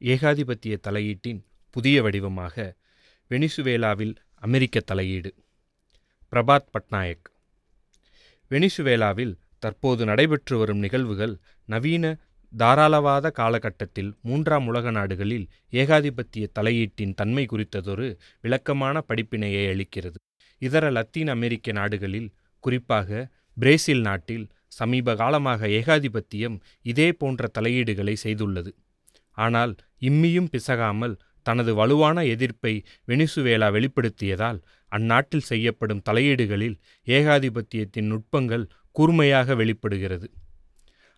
ஏகாதிபத்திய தலையீட்டின் புதிய வடிவமாக வெனிசுவேலாவில் அமெரிக்க தலையீடு. பிரபாத் பட்நாயக். வெனிசுவேலாவில் தற்போது நடைபெற்று வரும் நிகழ்வுகள் நவீன தாராளவாத காலகட்டத்தில் மூன்றாம் உலக நாடுகளில் ஏகாதிபத்திய தலையீட்டின் தன்மை குறித்ததொரு விளக்கமான படிப்பினையை அளிக்கிறது. இதர லத்தீன் அமெரிக்க நாடுகளில் குறிப்பாக பிரேசில் நாட்டில் சமீப காலமாக ஏகாதிபத்தியம் இதே போன்ற தலையீடுகளை செய்துள்ளது. ஆனால் இம்மியும் பிசகாமல் தனது வலுவான எதிர்ப்பை வெனிசுவேலா வெளிப்படுத்தியதால் அந்நாட்டில் செய்யப்படும் தலையீடுகளில் ஏகாதிபத்தியத்தின் நுட்பங்கள் கூர்மையாக வெளிப்படுகிறது.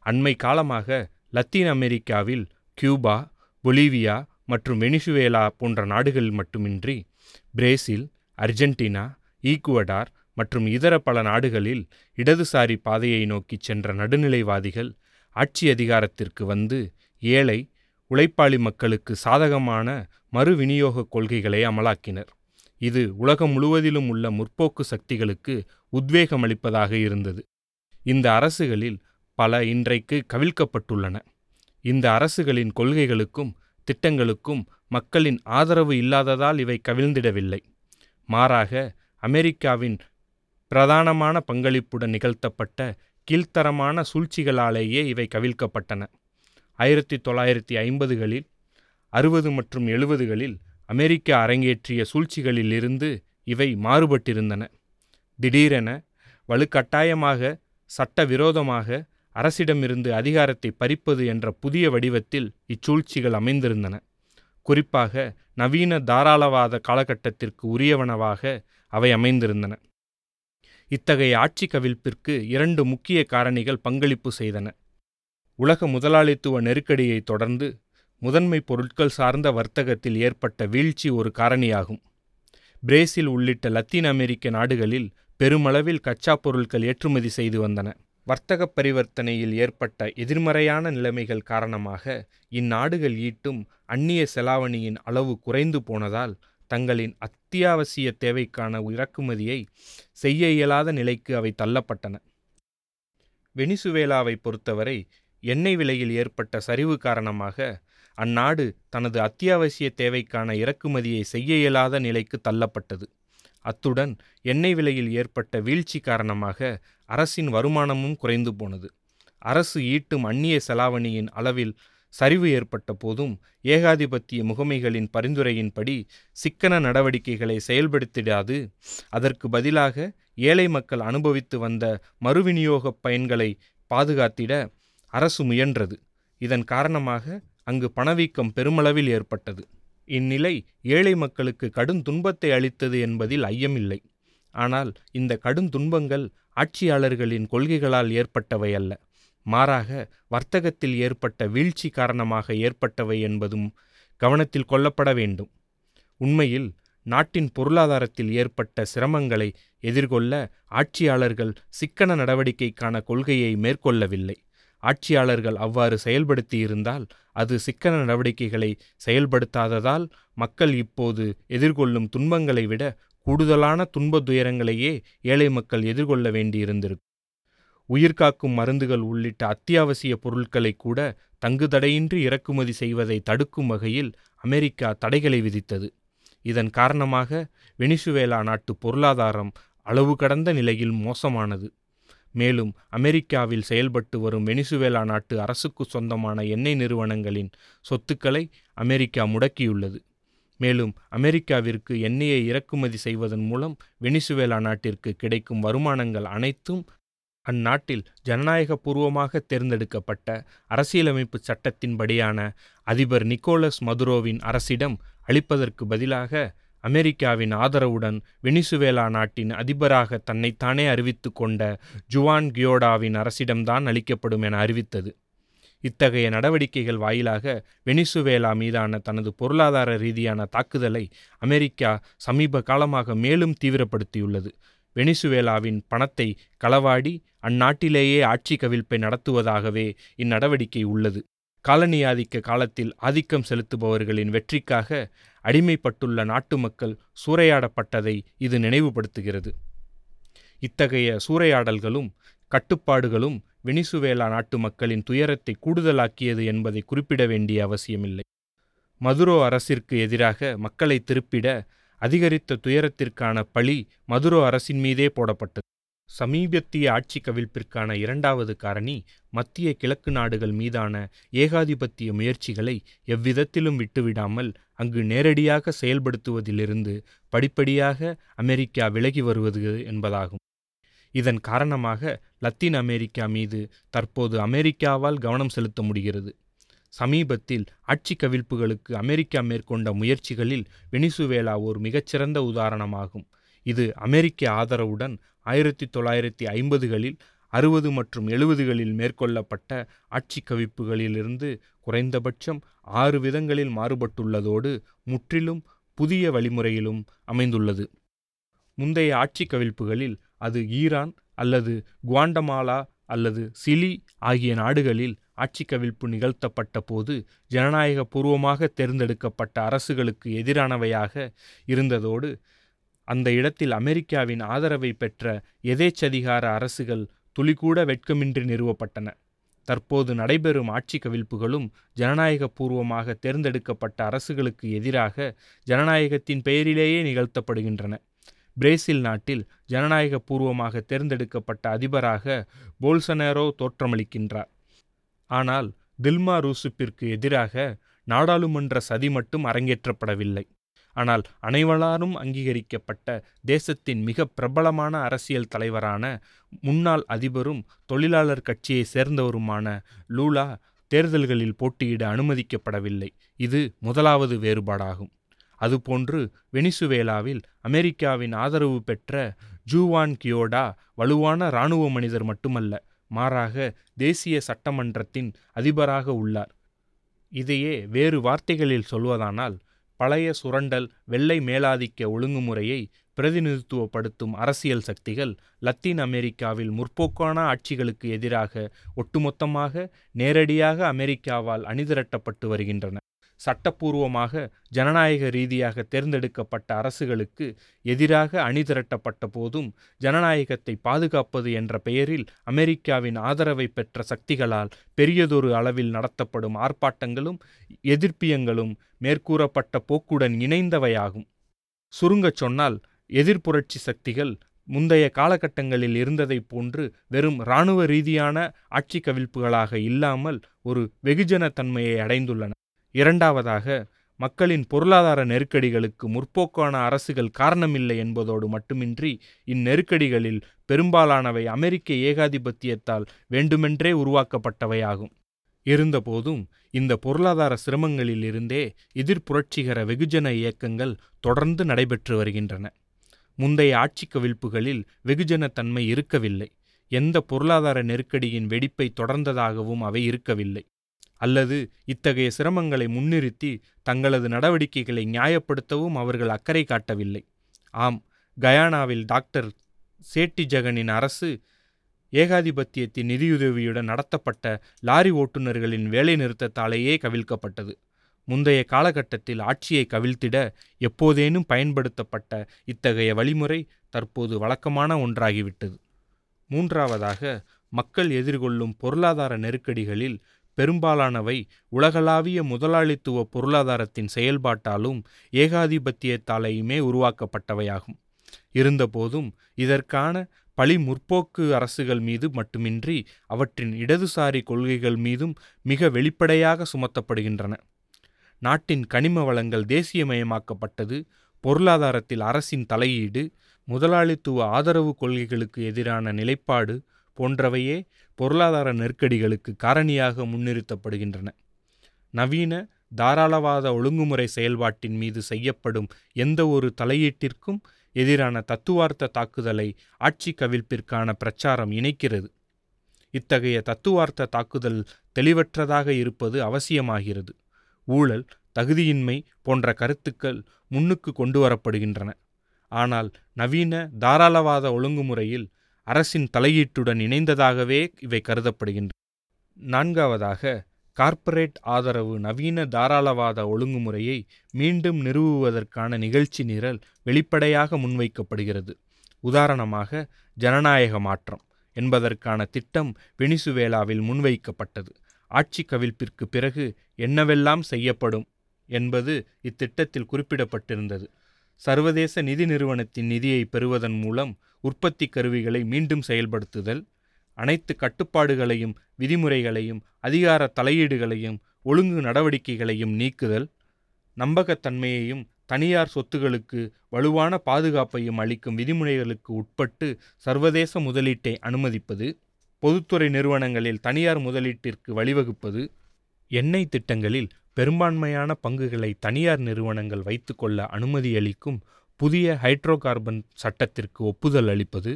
அண்மை காலமாக லத்தீன் அமெரிக்காவில் கியூபா பொலிவியா மற்றும் வெனிசுவேலா போன்ற நாடுகளில் மட்டுமின்றி பிரேசில் அர்ஜென்டினா ஈக்குவடார் மற்றும் இதர பல நாடுகளில் இடதுசாரி பாதையை நோக்கி சென்ற நடுநிலைவாதிகள் ஆட்சி அதிகாரத்திற்கு வந்து ஏழை உழைப்பாளி மக்களுக்கு சாதகமான மறு விநியோக கொள்கைகளை அமலாக்கினர். இது உலகம் முழுவதிலும் உள்ள முற்போக்கு சக்திகளுக்கு உத்வேகமளிப்பதாக இருந்தது. இந்த அரசுகளில் பல இன்றைக்கு கவிழ்க்கப்பட்டுள்ளன. இந்த அரசுகளின் கொள்கைகளுக்கும் திட்டங்களுக்கும் மக்களின் ஆதரவு இல்லாததால் இவை கவிழ்ந்திடவில்லை. மாறாக அமெரிக்காவின் பிரதானமான பங்களிப்புடன் நிகழ்த்தப்பட்ட கீழ்த்தரமான சூழ்ச்சிகளாலேயே இவை கவிழ்க்கப்பட்டன. ஆயிரத்தி தொள்ளாயிரத்தி ஐம்பதுகளில் அறுபது மற்றும் எழுபதுகளில் அமெரிக்கா அரங்கேற்றிய சூழ்ச்சிகளிலிருந்து இவை மாறுபட்டிருந்தன. திடீரென வலுக்கட்டாயமாக சட்டவிரோதமாக அரசிடமிருந்து அதிகாரத்தை பறிப்பது என்ற புதிய வடிவத்தில் இச்சூழ்ச்சிகள் அமைந்திருந்தன. குறிப்பாக நவீன தாராளவாத காலகட்டத்திற்கு உரியவனவாக அவை அமைந்திருந்தன. இத்தகைய ஆட்சி கவிழ்ப்பிற்கு இரண்டு முக்கிய காரணிகள் பங்களிப்பு செய்தன. உலக முதலாளித்துவ நெருக்கடியை தொடர்ந்து முதன்மை பொருட்கள் சார்ந்த வர்த்தகத்தில் ஏற்பட்ட வீழ்ச்சி ஒரு காரணியாகும். பிரேசில் உள்ளிட்ட லத்தீன் அமெரிக்க நாடுகளில் பெருமளவில் கச்சா பொருட்கள் ஏற்றுமதி செய்து வந்தன. வர்த்தக பரிவர்த்தனையில் ஏற்பட்ட எதிர்மறையான நிலைமைகள் காரணமாக இந்நாடுகள் ஈட்டும் அந்நிய செலாவணியின் அளவு குறைந்து போனதால் தங்களின் அத்தியாவசிய தேவைக்கான இறக்குமதியை செய்ய இயலாத நிலைக்கு அவை தள்ளப்பட்டன. வெனிசுவேலாவை பொறுத்தவரை எண்ணெய் விலையில் ஏற்பட்ட சரிவு காரணமாக அந்நாடு தனது அத்தியாவசிய தேவைக்கான இறக்குமதியை செய்ய இயலாத நிலைக்கு தள்ளப்பட்டது. அத்துடன் எண்ணெய் விலையில் ஏற்பட்ட வீழ்ச்சி காரணமாக அரசின் வருமானமும் குறைந்து போனது. அரசு ஈட்டும் அந்நிய செலாவணியின் அளவில் சரிவு ஏற்பட்ட போதும் ஏகாதிபத்திய முகமைகளின் பரிந்துரையின்படி சிக்கன நடவடிக்கைகளை செயல்படுத்திடாது அதற்கு பதிலாக ஏழை மக்கள் அனுபவித்து வந்த மறுவிநியோகப் பயன்களை பாதுகாத்திட அரசு முயன்றது. இதன் காரணமாக அங்கு பணவீக்கம் பெருமளவில் ஏற்பட்டது. இந்நிலை ஏழை மக்களுக்கு கடும் துன்பத்தை அளித்தது என்பதில் ஐயமில்லை. ஆனால் இந்த கடும் துன்பங்கள் ஆட்சியாளர்களின் கொள்கைகளால் ஏற்பட்டவை அல்ல. மாறாக வர்த்தகத்தில் ஏற்பட்ட வீழ்ச்சி காரணமாக ஏற்பட்டவை என்பதும் கவனத்தில் கொள்ளப்பட வேண்டும். உண்மையில் நாட்டின் பொருளாதாரத்தில் ஏற்பட்ட சிரமங்களை எதிர்கொள்ள ஆட்சியாளர்கள் சிக்கன நடவடிக்கைக்கான கொள்கையை மேற்கொள்ளவில்லை. ஆட்சியாளர்கள் அவ்வாறு செயல்படுத்தியிருந்தால் அது சிக்கன நடவடிக்கைகளை செயல்படுத்தாததால் மக்கள் இப்போது எதிர்கொள்ளும் துன்பங்களை விட கூடுதலான துன்ப துயரங்களையே ஏழை மக்கள் எதிர்கொள்ள வேண்டியிருந்திருக்கும். உயிர்காக்கும் மருந்துகள் உள்ளிட்ட அத்தியாவசிய பொருட்களை கூட தங்குதடையின்றி இறக்குமதி செய்வதை தடுக்கும் வகையில் அமெரிக்கா தடைகளை விதித்தது. இதன் காரணமாக வெனிசுவேலா நாட்டு பொருளாதாரம் அளவு கடந்த நிலையில் மோசமானது. மேலும் அமெரிக்காவில் செயல்பட்டு வரும் வெனிசுவேலா நாட்டு அரசுக்கு சொந்தமான எண்ணெய் நிறுவனங்களின் சொத்துக்களை அமெரிக்கா முடக்கியுள்ளது. மேலும் அமெரிக்காவிற்கு எண்ணெயை இறக்குமதி செய்வதன் மூலம் வெனிசுவேலா நாட்டிற்கு கிடைக்கும் வருமானங்கள் அனைத்தும் அந்நாட்டில் ஜனநாயகபூர்வமாக தேர்ந்தெடுக்கப்பட்ட அரசியலமைப்பு சட்டத்தின்படியான அதிபர் நிக்கோலஸ் மதுரோவின் அரசிடம் அளிப்பதற்கு பதிலாக அமெரிக்காவின் ஆதரவுடன் வெனிசுவேலா நாட்டின் அதிபராக தன்னைத்தானே அறிவித்து கொண்ட ஜுவான் கியோடாவின் அரசிடம்தான் அளிக்கப்படும் என அறிவித்தது. இத்தகைய நடவடிக்கைகள் வாயிலாக வெனிசுவேலா மீதான தனது பொருளாதார ரீதியான தாக்குதலை அமெரிக்கா சமீப காலமாக மேலும் தீவிரப்படுத்தியுள்ளது. வெனிசுவேலாவின் பணத்தை களவாடி அந்நாட்டிலேயே ஆட்சி கவிழ்ப்பை நடத்துவதாகவே இந்நடவடிக்கை உள்ளது. காலனி ஆதிக்க காலத்தில் ஆதிக்கம் செலுத்துபவர்களின் வெற்றிக்காக அடிமைப்பட்டுள்ள நாட்டு மக்கள் சூறையாடப்பட்டதை இது நினைவுபடுத்துகிறது. இத்தகைய சூறையாடல்களும் கட்டுப்பாடுகளும் வெனிசுவேலா நாட்டு மக்களின் துயரத்தை கூடுதலாக்கியது என்பதை குறிப்பிட வேண்டிய அவசியமில்லை. மதுரோ அரசிற்கு எதிராக மக்களை திருப்பிட அதிகரித்த துயரத்திற்கான பழி மதுரோ அரசின் மீதே போடப்பட்டது. சமீபத்திய ஆட்சி கவிழ்ப்பிற்கான இரண்டாவது காரணி மத்திய கிழக்கு நாடுகள் மீதான ஏகாதிபத்திய முயற்சிகளை எவ்விதத்திலும் விட்டுவிடாமல் அங்கு நேரடியாக செயல்படுத்துவதிலிருந்து படிப்படியாக அமெரிக்கா விலகி வருவது என்பதாகும். இதன் காரணமாக லத்தீன் அமெரிக்கா மீது தற்போது அமெரிக்காவால் கவனம் செலுத்த முடிகிறது. சமீபத்தில் ஆட்சி கவிழ்ப்புகளுக்கு அமெரிக்கா மேற்கொண்ட முயற்சிகளில் வெனிசுவேலா ஒரு மிகச்சிறந்த உதாரணமாகும். இது அமெரிக்க ஆதரவுடன் ஆயிரத்தி தொள்ளாயிரத்தி ஐம்பதுகளில் அறுபது மற்றும் எழுபதுகளில் மேற்கொள்ளப்பட்ட ஆட்சி கவிப்புகளிலிருந்து குறைந்தபட்சம் ஆறு விதங்களில் மாறுபட்டுள்ளதோடு முற்றிலும் புதிய வழிமுறையிலும் அமைந்துள்ளது. முந்தைய ஆட்சி கவிழ்ப்புகளில் அது ஈரான் அல்லது குவாண்டமாலா அல்லது சிலி ஆகிய நாடுகளில் ஆட்சி கவிழ்ப்பு நிகழ்த்தப்பட்ட போது ஜனநாயக பூர்வமாக தேர்ந்தெடுக்கப்பட்ட அரசுகளுக்கு எதிரானவையாக இருந்ததோடு அந்த இடத்தில் அமெரிக்காவின் ஆதரவை பெற்ற எதேச்சதிகார அரசுகள் துளிகூட வெட்கமின்றி நிறுவப்பட்டன. தற்போது நடைபெறும் ஆட்சி கவிழ்ப்புகளும் ஜனநாயக பூர்வமாக தேர்ந்தெடுக்கப்பட்ட அரசுகளுக்கு எதிராக ஜனநாயகத்தின் பெயரிலேயே நிகழ்த்தப்படுகின்றன. பிரேசில் நாட்டில் ஜனநாயக பூர்வமாக தேர்ந்தெடுக்கப்பட்ட அதிபராக போல்சனேரோ தோற்றமளிக்கின்றார். ஆனால் தில்மா ரூசுப்பிற்கு எதிராக நாடாளுமன்ற சதி மட்டும் அரங்கேற்றப்படவில்லை. ஆனால் அனைவராலும் அங்கீகரிக்கப்பட்ட தேசத்தின் மிக பிரபலமான அரசியல் தலைவரான முன்னாள் அதிபரும் தொழிலாளர் கட்சியை சேர்ந்தவருமான லூலா தேர்தல்களில் போட்டியிட அனுமதிக்கப்படவில்லை. இது முதலாவது வேறுபாடாகும். அதுபோன்று வெனிசுவேலாவில் அமெரிக்காவின் ஆதரவு பெற்ற ஜூவான் கியோடா வலுவான இராணுவ மனிதர் மட்டுமல்ல மாறாக தேசிய சட்டமன்றத்தின் அதிபராக உள்ளார். இதையே வேறு வார்த்தைகளில் சொல்வதானால் பழைய சுரண்டல் வெள்ளை மேலாதிக்க ஒழுங்குமுறையை பிரதிநிதித்துவப்படுத்தும் அரசியல் சக்திகள் லத்தீன் அமெரிக்காவில் முற்போக்கான ஆட்சிகளுக்கு எதிராக ஒட்டுமொத்தமாக நேரடியாக அமெரிக்காவால் அணிதிரட்டப்பட்டு வருகின்றன. சட்டப்பூர்வமாக ஜனநாயக ரீதியாக தேர்ந்தெடுக்கப்பட்ட அரசுகளுக்கு எதிராக அணிதிரட்டப்பட்ட போதும் ஜனநாயகத்தை பாதுகாப்பது என்ற பெயரில் அமெரிக்காவின் ஆதரவை பெற்ற சக்திகளால் பெரியதொரு அளவில் நடத்தப்படும் ஆர்ப்பாட்டங்களும் எதிர்ப்பியங்களும் மேற்கூறப்பட்ட போக்குடன் இணைந்தவையாகும். சுருங்கச் சொன்னால் எதிர்ப்புரட்சி சக்திகள் முந்தைய காலகட்டங்களில் இருந்ததைப் போன்று வெறும் இராணுவ ரீதியான ஆட்சி கவிழ்ப்புகளாக இல்லாமல் ஒரு வெகுஜன தன்மையை அடைந்துள்ளன. இரண்டாவதாக மக்களின் பொருளாதார நெருக்கடிகளுக்கு முற்போக்கான அரசுகள் காரணமில்லை என்பதோடு மட்டுமின்றி இந்நெருக்கடிகளில் பெரும்பாலானவை அமெரிக்க ஏகாதிபத்தியத்தால் வேண்டுமென்றே உருவாக்கப்பட்டவையாகும். இருந்தபோதும் இந்த பொருளாதார சிரமங்களில் இருந்தே எதிர்ப்புரட்சிகர வெகுஜன இயக்கங்கள் தொடர்ந்து நடைபெற்று வருகின்றன. முந்தைய ஆட்சி கவிழ்ப்புகளில் வெகுஜனத்தன்மை இருக்கவில்லை. எந்த பொருளாதார நெருக்கடியின் வெடிப்பை தொடர்ந்ததாகவும் அவை இருக்கவில்லை. அல்லது இத்தகைய சிரமங்களை முன்னிறுத்தி தங்களது நடவடிக்கைகளை நியாயப்படுத்தவும் அவர்கள் அக்கறை காட்டவில்லை. ஆம் கயானாவில் டாக்டர் சேட்டி ஜெகனின் அரசு ஏகாதிபத்தியத்தின் நிதியுதவியுடன் நடத்தப்பட்ட லாரி ஓட்டுநர்களின் வேலைநிறுத்தத்தாலேயே கவிழ்க்கப்பட்டது. முந்தைய காலகட்டத்தில் ஆட்சியை கவிழ்த்திட எப்போதேனும் பயன்படுத்தப்பட்ட இத்தகைய வழிமுறை தற்போது வழக்கமான ஒன்றாகிவிட்டது. மூன்றாவதாக மக்கள் எதிர்கொள்ளும் பொருளாதார நெருக்கடிகளில் பெரும்பாலானவை உலகளாவிய முதலாளித்துவ பொருளாதாரத்தின் செயல்பாட்டாலும் ஏகாதிபத்தியத்தாலேயுமே உருவாக்கப்பட்டவையாகும். இருந்தபோதும் இதற்கான பழி முற்போக்கு அரசுகள் மீது மட்டுமின்றி அவற்றின் இடதுசாரி கொள்கைகள் மீதும் மிக வெளிப்படையாக சுமத்தப்படுகின்றன. நாட்டின் கனிம வளங்கள் தேசியமயமாக்கப்பட்டது பொருளாதாரத்தில் அரசின் தலையீடு முதலாளித்துவ ஆதரவு கொள்கைகளுக்கு எதிரான நிலைப்பாடு போன்றவையே பொருளாதார நெருக்கடிகளுக்கு காரணியாக முன்னிறுத்தப்படுகின்றன. நவீன தாராளவாத ஒழுங்குமுறை செயல்பாட்டின் மீது செய்யப்படும் எந்த ஒரு தலையீட்டிற்கும் எதிரான தத்துவார்த்த தாக்குதலை ஆட்சி கவிழ்ப்பிற்கான பிரச்சாரம் இணைக்கிறது. இத்தகைய தத்துவார்த்த தாக்குதல் தெளிவற்றதாக இருப்பது அவசியமாகிறது. ஊழல் தகுதியின்மை போன்ற கருத்துக்கள் முன்னுக்கு கொண்டு வரப்படுகின்றன. ஆனால் நவீன தாராளவாத ஒழுங்குமுறையில் அரசின் தலையீட்டுடன் இணைந்ததாகவே இவை கருதப்படுகின்றன. நான்காவதாக கார்ப்பரேட் ஆதரவு நவீன தாராளவாத ஒழுங்குமுறையை மீண்டும் நிறுவுவதற்கான நிகழ்ச்சி நிரல் வெளிப்படையாக முன்வைக்கப்படுகிறது. உதாரணமாக ஜனநாயக மாற்றம் என்பதற்கான திட்டம் வெனிசுவேலாவில் முன்வைக்கப்பட்டது. ஆட்சி கவிழ்ப்பிற்கு பிறகு என்னவெல்லாம் செய்யப்படும் என்பது இத்திட்டத்தில் குறிப்பிடப்பட்டிருந்தது. சர்வதேச நிதி நிறுவனத்தின் நிதியை பெறுவதன் மூலம் உற்பத்தி கருவிகளை மீண்டும் செயல்படுத்துதல் அனைத்து கட்டுப்பாடுகளையும் விதிமுறைகளையும் அதிகார தலையீடுகளையும் ஒழுங்கு நடவடிக்கைகளையும் நீக்குதல் நம்பகத்தன்மையையும் தனியார் சொத்துகளுக்கு வலுவான பாதுகாப்பையும் அளிக்கும் விதிமுறைகளுக்கு உட்பட்டு சர்வதேச முதலீட்டை அனுமதிப்பது பொதுத்துறை நிறுவனங்களில் தனியார் முதலீட்டிற்கு வழிவகுப்பது எண்ணெய் திட்டங்களில் பெரும்பான்மையான பங்குகளை தனியார் நிறுவனங்கள் வைத்துக்கொள்ள அனுமதியளிக்கும் புதிய ஹைட்ரோ கார்பன் சட்டத்திற்கு ஒப்புதல் அளிப்பது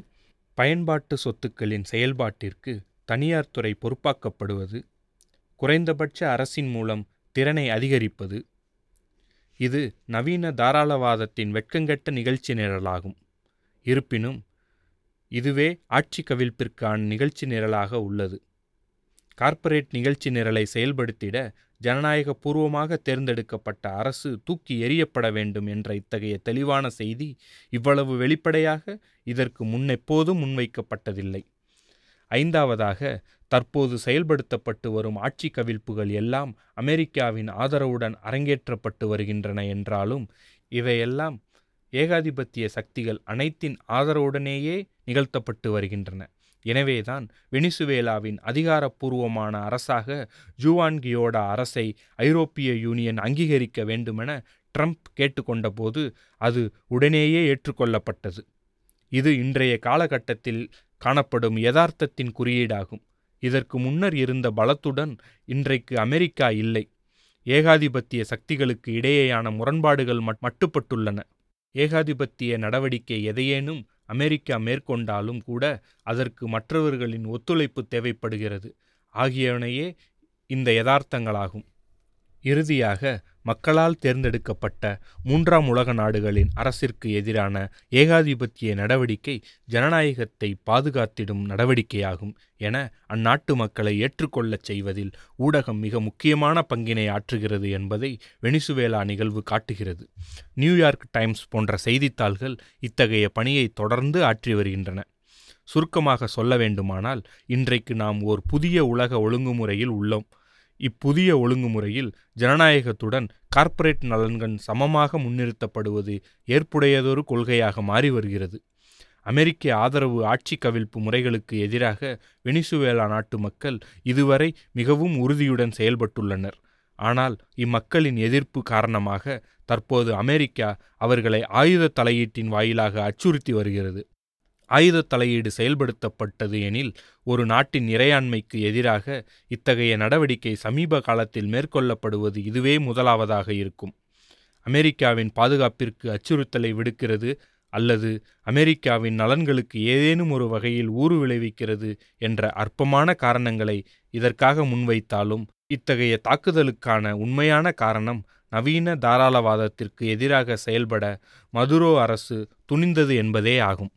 பயன்பாட்டு சொத்துக்களின் செயல்பாட்டிற்கு தனியார் துறை பொறுப்பாக்கப்படுவது குறைந்தபட்ச அரசின் மூலம் திறனை அதிகரிப்பது இது நவீன தாராளவாதத்தின் வெட்கங்கெட்ட நிகழ்ச்சி நிரலாகும். இருப்பினும் இதுவே ஆட்சி கவிழ்ப்பிற்கான நிகழ்ச்சி நிரலாக உள்ளது. கார்ப்பரேட் நிகழ்ச்சி நிரலை செயல்படுத்திட ஜனநாயக பூர்வமாக தேர்ந்தெடுக்கப்பட்ட அரசு தூக்கி எறியப்பட வேண்டும் என்ற இத்தகைய தெளிவான செய்தி இவ்வளவு வெளிப்படையாக இதற்கு முன்னெப்போதும் முன்வைக்கப்பட்டதில்லை. ஐந்தாவதாக தற்போது செயல்படுத்தப்பட்டு வரும் ஆட்சி கவிழ்ப்புகள் எல்லாம் அமெரிக்காவின் ஆதரவுடன் அரங்கேற்றப்பட்டு வருகின்றன என்றாலும் இவையெல்லாம் ஏகாதிபத்திய சக்திகள் அனைத்தின் ஆதரவுடனேயே நிகழ்த்தப்பட்டு வருகின்றன. எனவேதான் வெனிசுவேலாவின் அதிகாரப்பூர்வமான அரசாக ஜுவான்கியோடா அரசை ஐரோப்பிய யூனியன் அங்கீகரிக்க வேண்டுமென ட்ரம்ப் கேட்டுக்கொண்டபோது அது உடனேயே ஏற்றுக்கொள்ளப்பட்டது. இது இன்றைய காலகட்டத்தில் காணப்படும் யதார்த்தத்தின் குறியீடாகும். இதற்கு முன்னர் இருந்த பலத்துடன் இன்றைக்கு அமெரிக்கா இல்லை. ஏகாதிபத்திய சக்திகளுக்கு இடையேயான முரண்பாடுகள் மட்டுப்பட்டுள்ளன. ஏகாதிபத்திய நடவடிக்கை எதையேனும் அமெரிக்கா மேற்கொண்டாலும் கூட அதற்கு மற்றவர்களின் ஒத்துழைப்பு தேவைப்படுகிறது. ஆகியவனையே இந்த யதார்த்தங்களாகும். இறுதியாக மக்களால் தேர்ந்தெடுக்கப்பட்ட மூன்றாம் உலக நாடுகளின் அரசிற்கு எதிரான ஏகாதிபத்திய நடவடிக்கை ஜனநாயகத்தை பாதுகாத்திடும் நடவடிக்கையாகும் என அந்நாட்டு மக்களை ஏற்றுக்கொள்ளச் செய்வதில் ஊடகம் மிக முக்கியமான பங்கினை ஆற்றுகிறது என்பதை வெனிசுவேலா நிகழ்வு காட்டுகிறது. நியூயார்க் டைம்ஸ் போன்ற செய்தித்தாள்கள் இத்தகைய பணியை தொடர்ந்து ஆற்றி வருகின்றன. சுருக்கமாக சொல்ல வேண்டுமானால் இன்றைக்கு நாம் ஓர் புதிய உலக ஒழுங்குமுறையில் உள்ளோம். இப்புதிய ஒழுங்குமுறையில் ஜனநாயகத்துடன் கார்ப்பரேட் நலன்கள் சமமாக முன்னிறுத்தப்படுவது ஏற்புடையதொரு கொள்கையாக மாறி வருகிறது. அமெரிக்க ஆதரவு ஆட்சி கவிழ்ப்பு முறைகளுக்கு எதிராக வெனிசுவேலா நாட்டு மக்கள் இதுவரை மிகவும் உறுதியுடன் செயல்பட்டுள்ளனர். ஆனால் இம்மக்களின் எதிர்ப்பு காரணமாக தற்போது அமெரிக்கா அவர்களை ஆயுத தலையீட்டின் வாயிலாக அச்சுறுத்தி வருகிறது. ஆயுத தலையீடு செயல்படுத்தப்பட்டது எனில் ஒரு நாட்டின் இறையாண்மைக்கு எதிராக இத்தகைய நடவடிக்கை சமீப காலத்தில் மேற்கொள்ளப்படுவது இதுவே முதலாவதாக இருக்கும். அமெரிக்காவின் பாதுகாப்பிற்கு அச்சுறுத்தலை விடுக்கிறது அல்லது அமெரிக்காவின் நலன்களுக்கு ஏதேனும் ஒரு வகையில் ஊறு விளைவிக்கிறது என்ற அற்பமான காரணங்களை இதற்காக முன்வைத்தாலும் இத்தகைய தாக்குதலுக்கான உண்மையான காரணம் நவீன தாராளவாதத்திற்கு எதிராக செயல்பட மதுரோ அரசு துணிந்தது என்பதே ஆகும்.